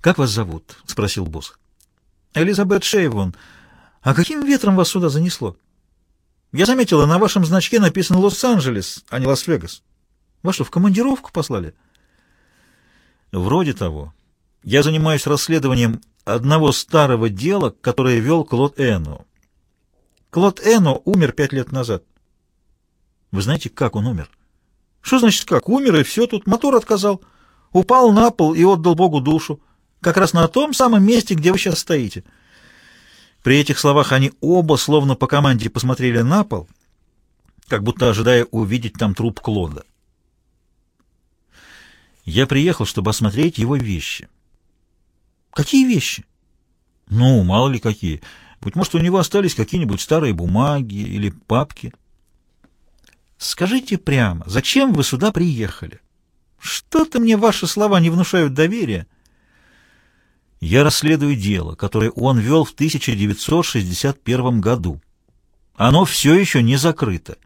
«Как вас зовут?» — спросил босс. «Элизабет Шейвон. А каким ветром вас сюда занесло?» «Я заметила, на вашем значке написано «Лос-Анджелес», а не «Лас-Вегас». Вас что, в командировку послали?» «Вроде того. Я занимаюсь расследованием одного старого дела, которое вел Клод Эно. Клод Эно умер пять лет назад. Вы знаете, как он умер? Что значит как? Умер, и все, тут мотор отказал. Упал на пол и отдал Богу душу. Как раз на том самом месте, где вы сейчас стоите. При этих словах они оба, словно по команде, посмотрели на пол, как будто ожидая увидеть там труп Клода. Я приехал, чтобы осмотреть его вещи. Какие вещи? Ну, мало ли какие. Быть может, у него остались какие-нибудь старые бумаги или папки. Скажите прямо, зачем вы сюда приехали? Что-то мне ваши слова не внушают доверия. Я расследую дело, которое он вел в 1961 году. Оно все еще не закрыто.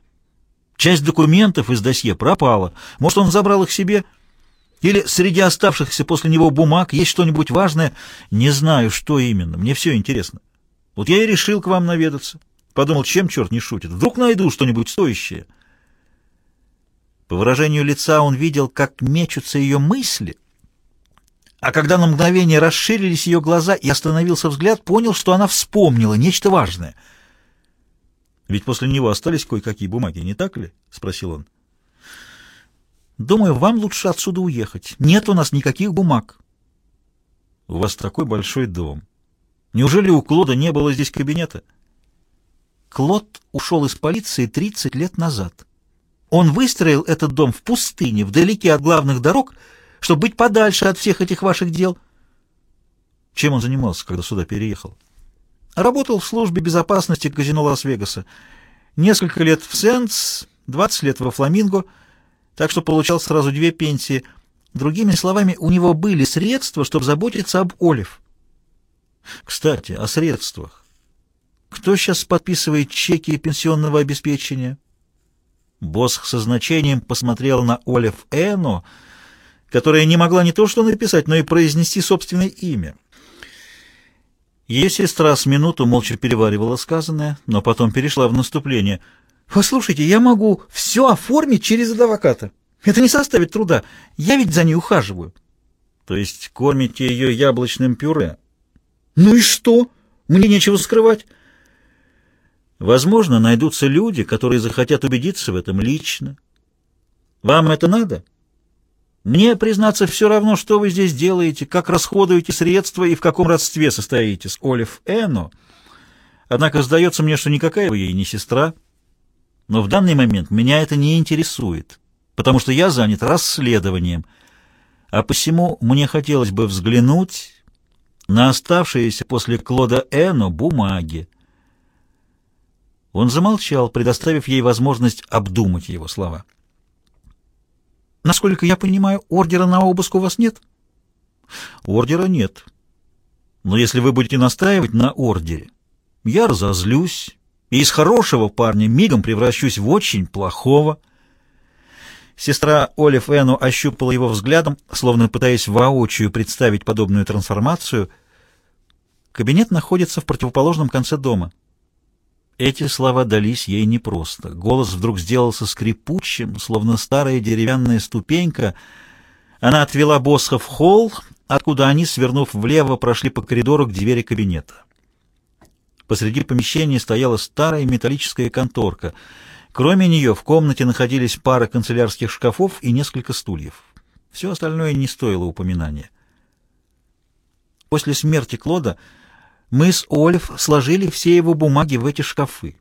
Часть документов из досье пропала. Может, он забрал их себе... Или среди оставшихся после него бумаг есть что-нибудь важное? Не знаю, что именно. Мне все интересно. Вот я и решил к вам наведаться. Подумал, чем черт не шутит. Вдруг найду что-нибудь стоящее. По выражению лица он видел, как мечутся ее мысли. А когда на мгновение расширились ее глаза и остановился взгляд, понял, что она вспомнила нечто важное. «Ведь после него остались кое-какие бумаги, не так ли?» — спросил он. Думаю, вам лучше отсюда уехать. Нет у нас никаких бумаг. У вас такой большой дом. Неужели у Клода не было здесь кабинета? Клод ушел из полиции 30 лет назад. Он выстроил этот дом в пустыне, вдалеке от главных дорог, чтобы быть подальше от всех этих ваших дел. Чем он занимался, когда сюда переехал? Работал в службе безопасности казино Лас-Вегаса. Несколько лет в Сенс, 20 лет во Фламинго — так что получал сразу две пенсии. Другими словами, у него были средства, чтобы заботиться об Олив. Кстати, о средствах. Кто сейчас подписывает чеки пенсионного обеспечения? Босх со значением посмотрел на Олив Эно, которая не могла не то что написать, но и произнести собственное имя. Ее сестра с минуту молча переваривала сказанное, но потом перешла в наступление — «Послушайте, я могу все оформить через адвоката. Это не составит труда. Я ведь за ней ухаживаю». «То есть кормите ее яблочным пюре?» «Ну и что? Мне нечего скрывать». «Возможно, найдутся люди, которые захотят убедиться в этом лично. Вам это надо?» «Мне, признаться, все равно, что вы здесь делаете, как расходуете средства и в каком родстве состоите с Олив Эно. Однако сдается мне, что никакая вы ей не сестра». Но в данный момент меня это не интересует, потому что я занят расследованием, а посему мне хотелось бы взглянуть на оставшиеся после Клода Эно бумаги. Он замолчал, предоставив ей возможность обдумать его слова. «Насколько я понимаю, ордера на обыск у вас нет?» «Ордера нет. Но если вы будете настаивать на ордере, я разозлюсь и из хорошего парня мигом превращусь в очень плохого. Сестра Олив Эну ощупала его взглядом, словно пытаясь воочию представить подобную трансформацию. Кабинет находится в противоположном конце дома. Эти слова дались ей непросто. Голос вдруг сделался скрипучим, словно старая деревянная ступенька. Она отвела босса в холл, откуда они, свернув влево, прошли по коридору к двери кабинета. Посреди помещения стояла старая металлическая конторка. Кроме нее в комнате находились пара канцелярских шкафов и несколько стульев. Все остальное не стоило упоминания. После смерти Клода мы с Олив сложили все его бумаги в эти шкафы.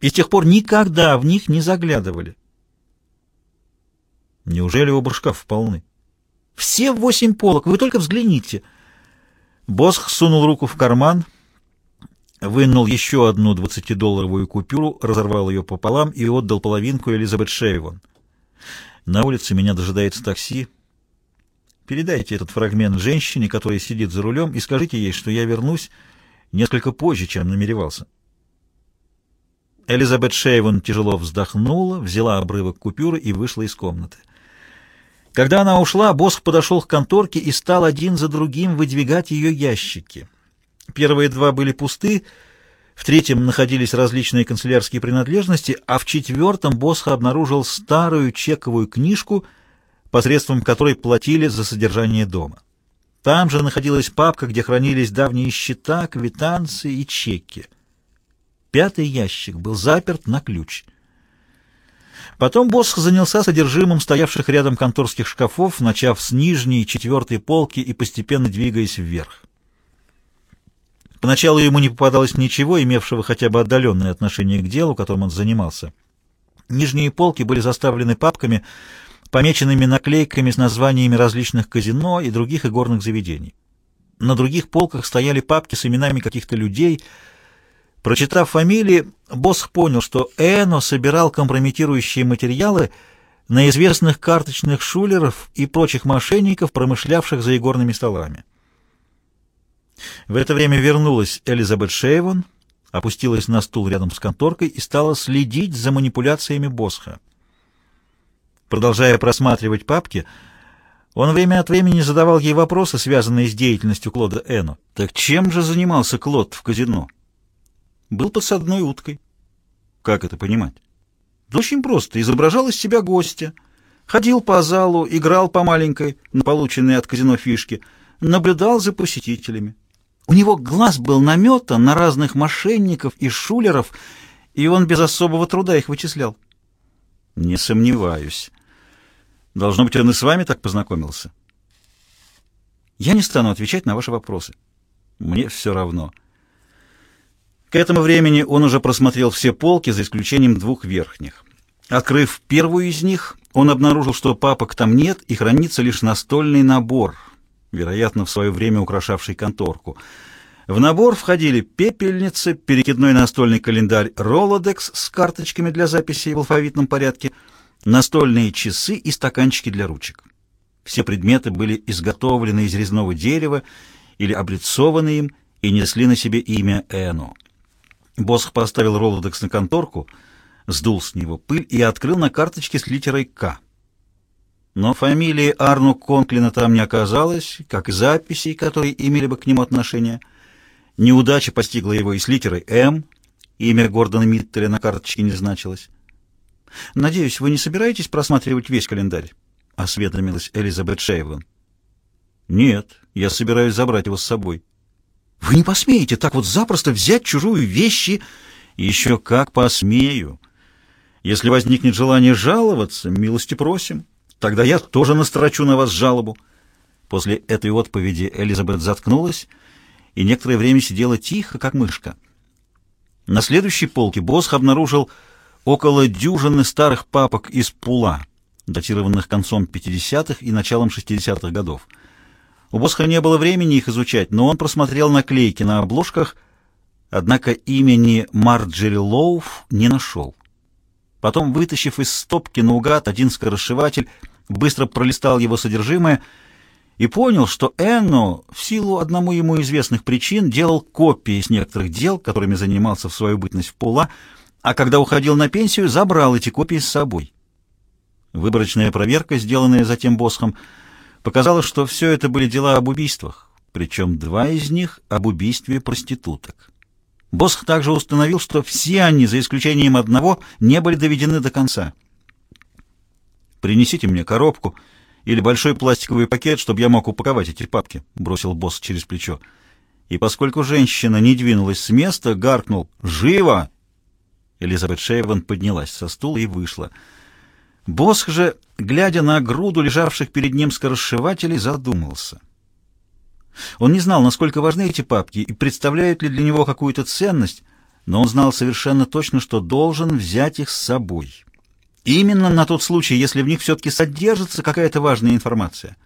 И с тех пор никогда в них не заглядывали. Неужели оба шкафа полны? Все восемь полок, вы только взгляните. Босх сунул руку в карман, вынул еще одну двадцатидолларовую купюру, разорвал ее пополам и отдал половинку Элизабет Шейвон. На улице меня дожидается такси. Передайте этот фрагмент женщине, которая сидит за рулем, и скажите ей, что я вернусь несколько позже, чем намеревался. Элизабет Шейвон тяжело вздохнула, взяла обрывок купюры и вышла из комнаты. Когда она ушла, Босх подошел к конторке и стал один за другим выдвигать ее ящики. Первые два были пусты, в третьем находились различные канцелярские принадлежности, а в четвертом Босх обнаружил старую чековую книжку, посредством которой платили за содержание дома. Там же находилась папка, где хранились давние счета, квитанции и чеки. Пятый ящик был заперт на ключ. Потом Босх занялся содержимым стоявших рядом конторских шкафов, начав с нижней четвертой полки и постепенно двигаясь вверх. Поначалу ему не попадалось ничего, имевшего хотя бы отдаленное отношение к делу, которым он занимался. Нижние полки были заставлены папками, помеченными наклейками с названиями различных казино и других игорных заведений. На других полках стояли папки с именами каких-то людей. Прочитав фамилии, Босх понял, что Эно собирал компрометирующие материалы на известных карточных шулеров и прочих мошенников, промышлявших за игорными столами. В это время вернулась Элизабет Шейвон, опустилась на стул рядом с конторкой и стала следить за манипуляциями Босха. Продолжая просматривать папки, он время от времени задавал ей вопросы, связанные с деятельностью Клода Эно. Так чем же занимался Клод в казино? Был подсадной уткой. Как это понимать? Да очень просто. Изображал из себя гостя. Ходил по залу, играл по маленькой, на полученной от казино фишке, наблюдал за посетителями. У него глаз был наметан на разных мошенников и шулеров, и он без особого труда их вычислял. Не сомневаюсь. Должно быть, он и с вами так познакомился. Я не стану отвечать на ваши вопросы. Мне все равно. К этому времени он уже просмотрел все полки, за исключением двух верхних. Открыв первую из них, он обнаружил, что папок там нет и хранится лишь настольный набор — вероятно, в свое время украшавший конторку. В набор входили пепельницы, перекидной настольный календарь Rolodex с карточками для записей в алфавитном порядке, настольные часы и стаканчики для ручек. Все предметы были изготовлены из резного дерева или облицованы им и несли на себе имя Эно. Босх поставил Rolodex на конторку, сдул с него пыль и открыл на карточке с литерой «К». Но фамилии Арну Конклина там не оказалось, как и записей, которые имели бы к нему отношение. Неудача постигла его и с литерой «М», имя Гордона Миттеля на карточке не значилось. «Надеюсь, вы не собираетесь просматривать весь календарь?» — осведомилась Элизабет Шейвен. «Нет, я собираюсь забрать его с собой». «Вы не посмеете так вот запросто взять чужую вещи?» «Еще как посмею. Если возникнет желание жаловаться, милости просим». Тогда я тоже настрочу на вас жалобу». После этой отповеди Элизабет заткнулась и некоторое время сидела тихо, как мышка. На следующей полке Босх обнаружил около дюжины старых папок из пула, датированных концом 50-х и началом 60-х годов. У Босха не было времени их изучать, но он просмотрел наклейки на обложках, однако имени Марджери Лоуф не нашел. Потом, вытащив из стопки наугад один скоросшиватель, быстро пролистал его содержимое и понял, что Энно, в силу одному ему известных причин, делал копии с некоторых дел, которыми занимался в свою бытность в Пула, а когда уходил на пенсию, забрал эти копии с собой. Выборочная проверка, сделанная затем Босхом, показала, что все это были дела об убийствах, причем два из них об убийстве проституток. Босх также установил, что все они, за исключением одного, не были доведены до конца. «Принесите мне коробку или большой пластиковый пакет, чтобы я мог упаковать эти папки», — бросил босс через плечо. И поскольку женщина не двинулась с места, гаркнул «Живо!». Элизабет Шейвен поднялась со стула и вышла. Босх же, глядя на груду лежавших перед ним скоросшивателей, задумался. Он не знал, насколько важны эти папки и представляют ли для него какую-то ценность, но он знал совершенно точно, что должен взять их с собой. Именно на тот случай, если в них все-таки содержится какая-то важная информация.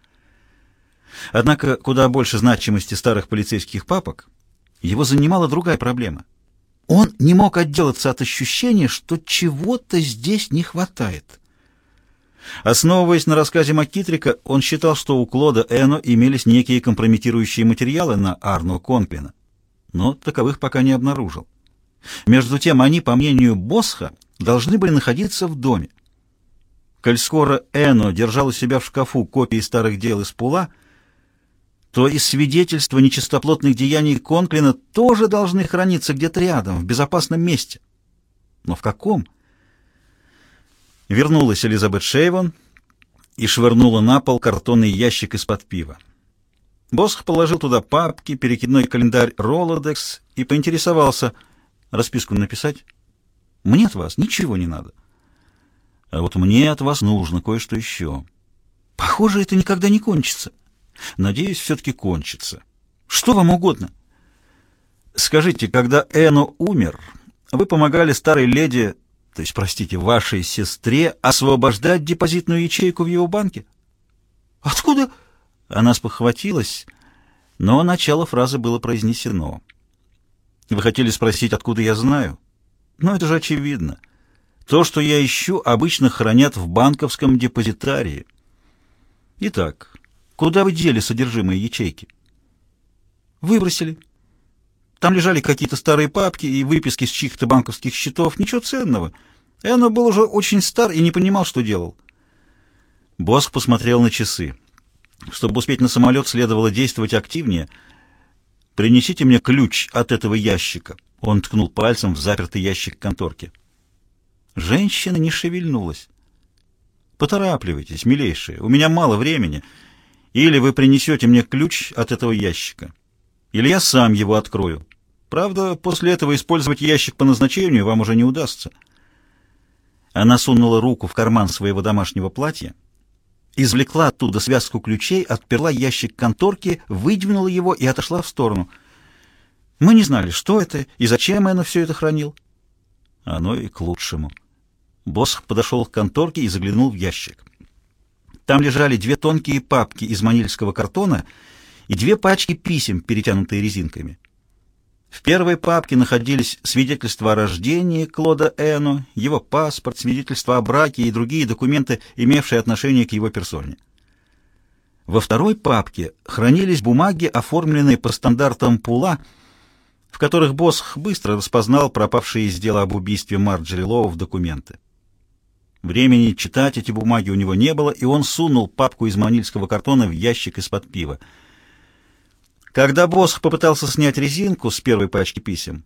Однако куда больше значимости старых полицейских папок его занимала другая проблема. Он не мог отделаться от ощущения, что чего-то здесь не хватает. Основываясь на рассказе Маккитрика, он считал, что у Клода Эно имелись некие компрометирующие материалы на Арно Конклина, но таковых пока не обнаружил. Между тем они, по мнению Босха, должны были находиться в доме. коль скоро Эно держал у себя в шкафу копии старых дел из Пула, то и свидетельства нечистоплотных деяний Конклина тоже должны храниться где-то рядом, в безопасном месте. Но в каком? Вернулась Элизабет Шейвон и швырнула на пол картонный ящик из-под пива. Босх положил туда папки, перекидной календарь Rolodex и поинтересовался, расписку написать? Мне от вас ничего не надо. А вот мне от вас нужно кое-что еще. Похоже, это никогда не кончится. Надеюсь, все-таки кончится. Что вам угодно? Скажите, когда Эно умер, вы помогали старой леди, то есть, простите, вашей сестре, освобождать депозитную ячейку в его банке? Откуда? Она спохватилась, но начало фразы было произнесено. Вы хотели спросить, откуда я знаю? Но это же очевидно. То, что я ищу, обычно хранят в банковском депозитарии. Итак, куда вы дели содержимое ячейки? Выбросили. Там лежали какие-то старые папки и выписки с чьих-то банковских счетов. Ничего ценного. Эно был уже очень стар и не понимал, что делал. Боск посмотрел на часы. Чтобы успеть на самолет, следовало действовать активнее. «Принесите мне ключ от этого ящика». Он ткнул пальцем в запертый ящик конторки. Женщина не шевельнулась. «Поторапливайтесь, милейшие, у меня мало времени. Или вы принесете мне ключ от этого ящика, или я сам его открою. Правда, после этого использовать ящик по назначению вам уже не удастся». Она сунула руку в карман своего домашнего платья, извлекла оттуда связку ключей, отперла ящик конторки, выдвинула его и отошла в сторону. Мы не знали, что это и зачем Энна все это хранил. Оно и к лучшему. Босх подошел к конторке и заглянул в ящик. Там лежали две тонкие папки из манильского картона и две пачки писем, перетянутые резинками. В первой папке находились свидетельства о рождении Клода Эно, его паспорт, свидетельства о браке и другие документы, имевшие отношение к его персоне. Во второй папке хранились бумаги, оформленные по стандартам Пула, в которых Босх быстро распознал пропавшие из дела об убийстве Марджери Лоу документы. Времени читать эти бумаги у него не было, и он сунул папку из манильского картона в ящик из-под пива. Когда Босх попытался снять резинку с первой пачки писем,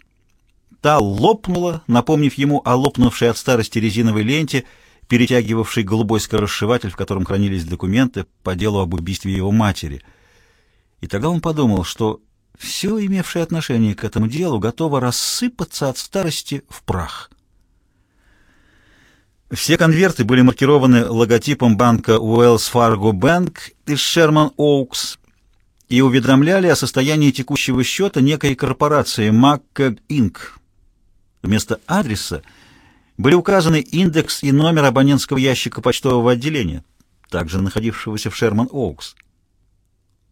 та лопнула, напомнив ему о лопнувшей от старости резиновой ленте, перетягивавшей голубой скоросшиватель, в котором хранились документы по делу об убийстве его матери. И тогда он подумал, что все имевшее отношение к этому делу готово рассыпаться от старости в прах. Все конверты были маркированы логотипом банка Wells Fargo Bank из Sherman Oaks, и уведомляли о состоянии текущего счета некой корпорации Маккэг Инк. Вместо адреса были указаны индекс и номер абонентского ящика почтового отделения, также находившегося в Шерман-Оукс.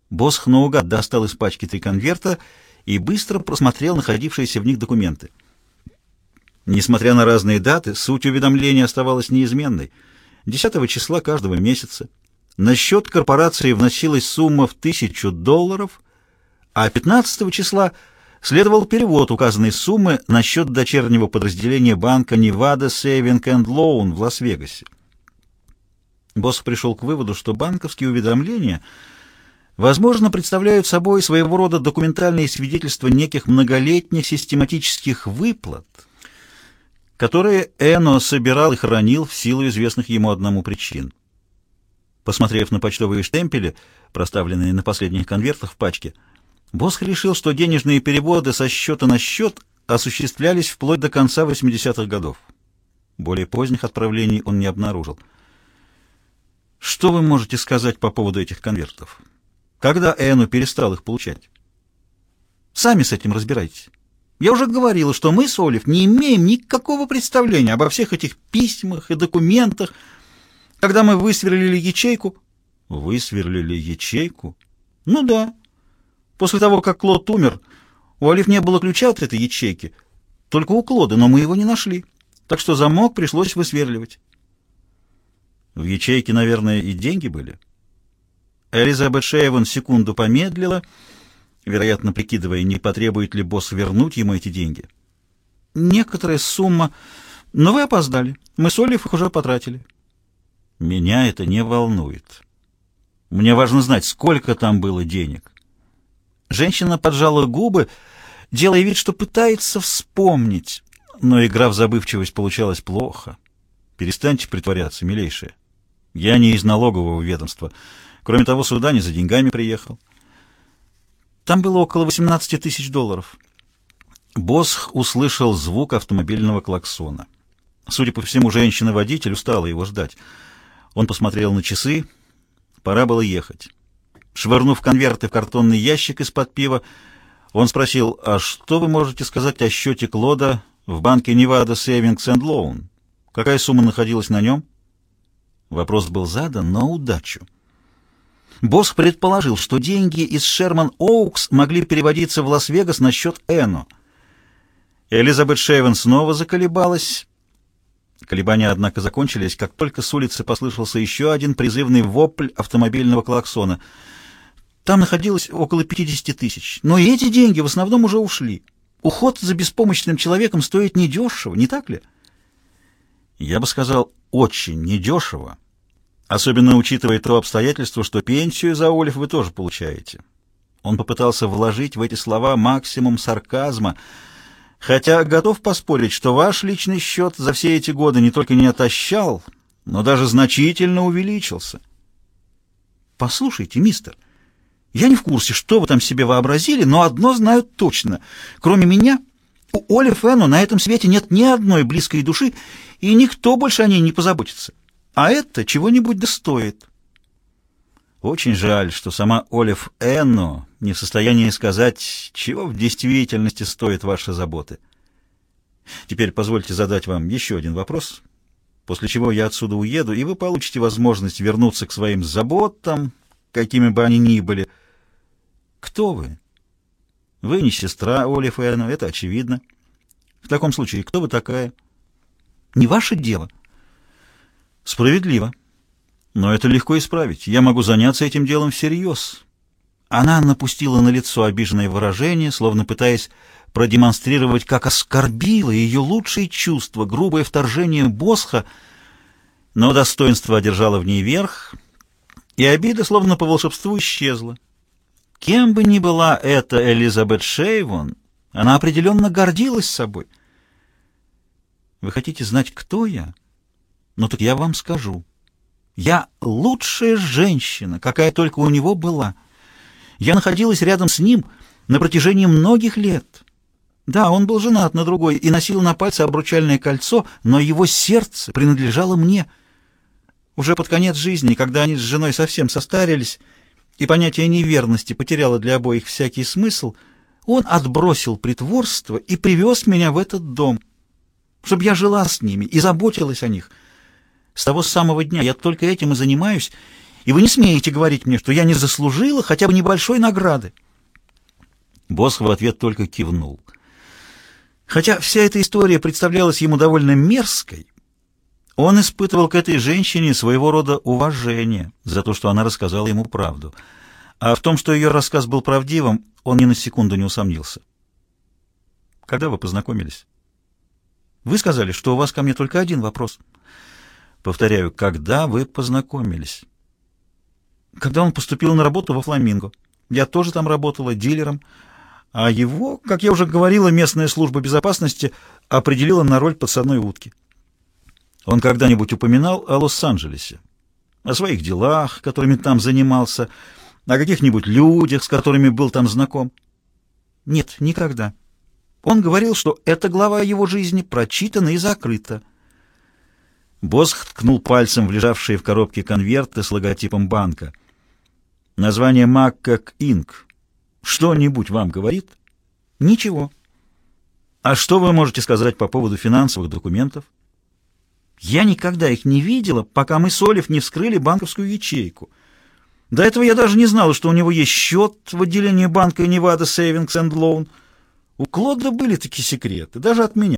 Босх наугад достал из пачки три конверта и быстро просмотрел находившиеся в них документы. Несмотря на разные даты, суть уведомления оставалась неизменной. 10 числа каждого месяца на счет корпорации вносилась сумма в тысячу долларов, а 15 числа следовал перевод указанной суммы на счет дочернего подразделения банка Nevada Saving and Loan в Лас-Вегасе. Босс пришел к выводу, что банковские уведомления, возможно, представляют собой своего рода документальные свидетельства неких многолетних систематических выплат, которые Эно собирал и хранил в силу известных ему одному причин. Посмотрев на почтовые штемпели, проставленные на последних конвертах в пачке, Босх решил, что денежные переводы со счета на счет осуществлялись вплоть до конца 80-х годов. Более поздних отправлений он не обнаружил. Что вы можете сказать по поводу этих конвертов? Когда Эну перестал их получать? Сами с этим разбирайтесь. Я уже говорила, что мы с Олив не имеем никакого представления обо всех этих письмах и документах, когда мы высверлили ячейку... Высверлили ячейку? Ну да. После того, как Клод умер, у Олив не было ключа от этой ячейки. Только у Клода, но мы его не нашли. Так что замок пришлось высверливать. В ячейке, наверное, и деньги были. Элизабет Шейвен секунду помедлила, вероятно, прикидывая, не потребует ли босс вернуть ему эти деньги. Некоторая сумма... Но вы опоздали. Мы с Олив их уже потратили. Меня это не волнует. Мне важно знать, сколько там было денег. Женщина поджала губы, делая вид, что пытается вспомнить, но игра в забывчивость получалась плохо. Перестаньте притворяться, милейшая. Я не из налогового ведомства. Кроме того, сюда не за деньгами приехал. Там было около 18 тысяч долларов. Босх услышал звук автомобильного клаксона. Судя по всему, женщина-водитель устала его ждать. Он посмотрел на часы. Пора было ехать. Швырнув конверты в картонный ящик из-под пива, он спросил, «А что вы можете сказать о счете Клода в банке Невада Savings and Loan? Какая сумма находилась на нем?» Вопрос был задан на удачу. Босх предположил, что деньги из Шерман Оукс могли переводиться в Лас-Вегас на счет Эно. Элизабет Шейвен снова заколебалась. Колебания, однако, закончились, как только с улицы послышался еще один призывный вопль автомобильного клаксона. Там находилось около 50 тысяч, но и эти деньги в основном уже ушли. Уход за беспомощным человеком стоит недешево, не так ли? Я бы сказал, очень недешево. Особенно учитывая то обстоятельство, что пенсию за Олив вы тоже получаете. Он попытался вложить в эти слова максимум сарказма, хотя готов поспорить, что ваш личный счет за все эти годы не только не отощал, но даже значительно увеличился. Послушайте, мистер, я не в курсе, что вы там себе вообразили, но одно знаю точно. Кроме меня, у Оли Фэну на этом свете нет ни одной близкой души, и никто больше о ней не позаботится а это чего-нибудь достоит. Очень жаль, что сама Олив Энно не в состоянии сказать, чего в действительности стоят ваши заботы. Теперь позвольте задать вам еще один вопрос, после чего я отсюда уеду, и вы получите возможность вернуться к своим заботам, какими бы они ни были. Кто вы? Вы не сестра Олив Энно, это очевидно. В таком случае, кто вы такая? Не ваше дело. — Справедливо. Но это легко исправить. Я могу заняться этим делом всерьез. Она напустила на лицо обиженное выражение, словно пытаясь продемонстрировать, как оскорбило ее лучшие чувства, грубое вторжение Босха, но достоинство одержало в ней верх, и обида, словно по волшебству, исчезла. Кем бы ни была эта Элизабет Шейвон, она определенно гордилась собой. Вы хотите знать, кто я? Ну так я вам скажу. Я лучшая женщина, какая только у него была. Я находилась рядом с ним на протяжении многих лет. Да, он был женат на другой и носил на пальце обручальное кольцо, но его сердце принадлежало мне. Уже под конец жизни, когда они с женой совсем состарились, и понятие неверности потеряло для обоих всякий смысл, он отбросил притворство и привез меня в этот дом, чтобы я жила с ними и заботилась о них — с того самого дня я только этим и занимаюсь, и вы не смеете говорить мне, что я не заслужила хотя бы небольшой награды. Босс в ответ только кивнул. Хотя вся эта история представлялась ему довольно мерзкой, он испытывал к этой женщине своего рода уважение за то, что она рассказала ему правду. А в том, что ее рассказ был правдивым, он ни на секунду не усомнился. Когда вы познакомились? Вы сказали, что у вас ко мне только один вопрос — Повторяю, когда вы познакомились? Когда он поступил на работу во Фламинго. Я тоже там работала дилером, а его, как я уже говорила, местная служба безопасности определила на роль подсадной утки. Он когда-нибудь упоминал о Лос-Анджелесе, о своих делах, которыми там занимался, о каких-нибудь людях, с которыми был там знаком? Нет, никогда. Он говорил, что эта глава его жизни прочитана и закрыта. Босх ткнул пальцем в лежавшие в коробке конверты с логотипом банка. Название «Маккак Инк» что-нибудь вам говорит? Ничего. А что вы можете сказать по поводу финансовых документов? Я никогда их не видела, пока мы с Олив не вскрыли банковскую ячейку. До этого я даже не знала, что у него есть счет в отделении банка Невада Savings and Loan. У Клода были такие секреты, даже от меня.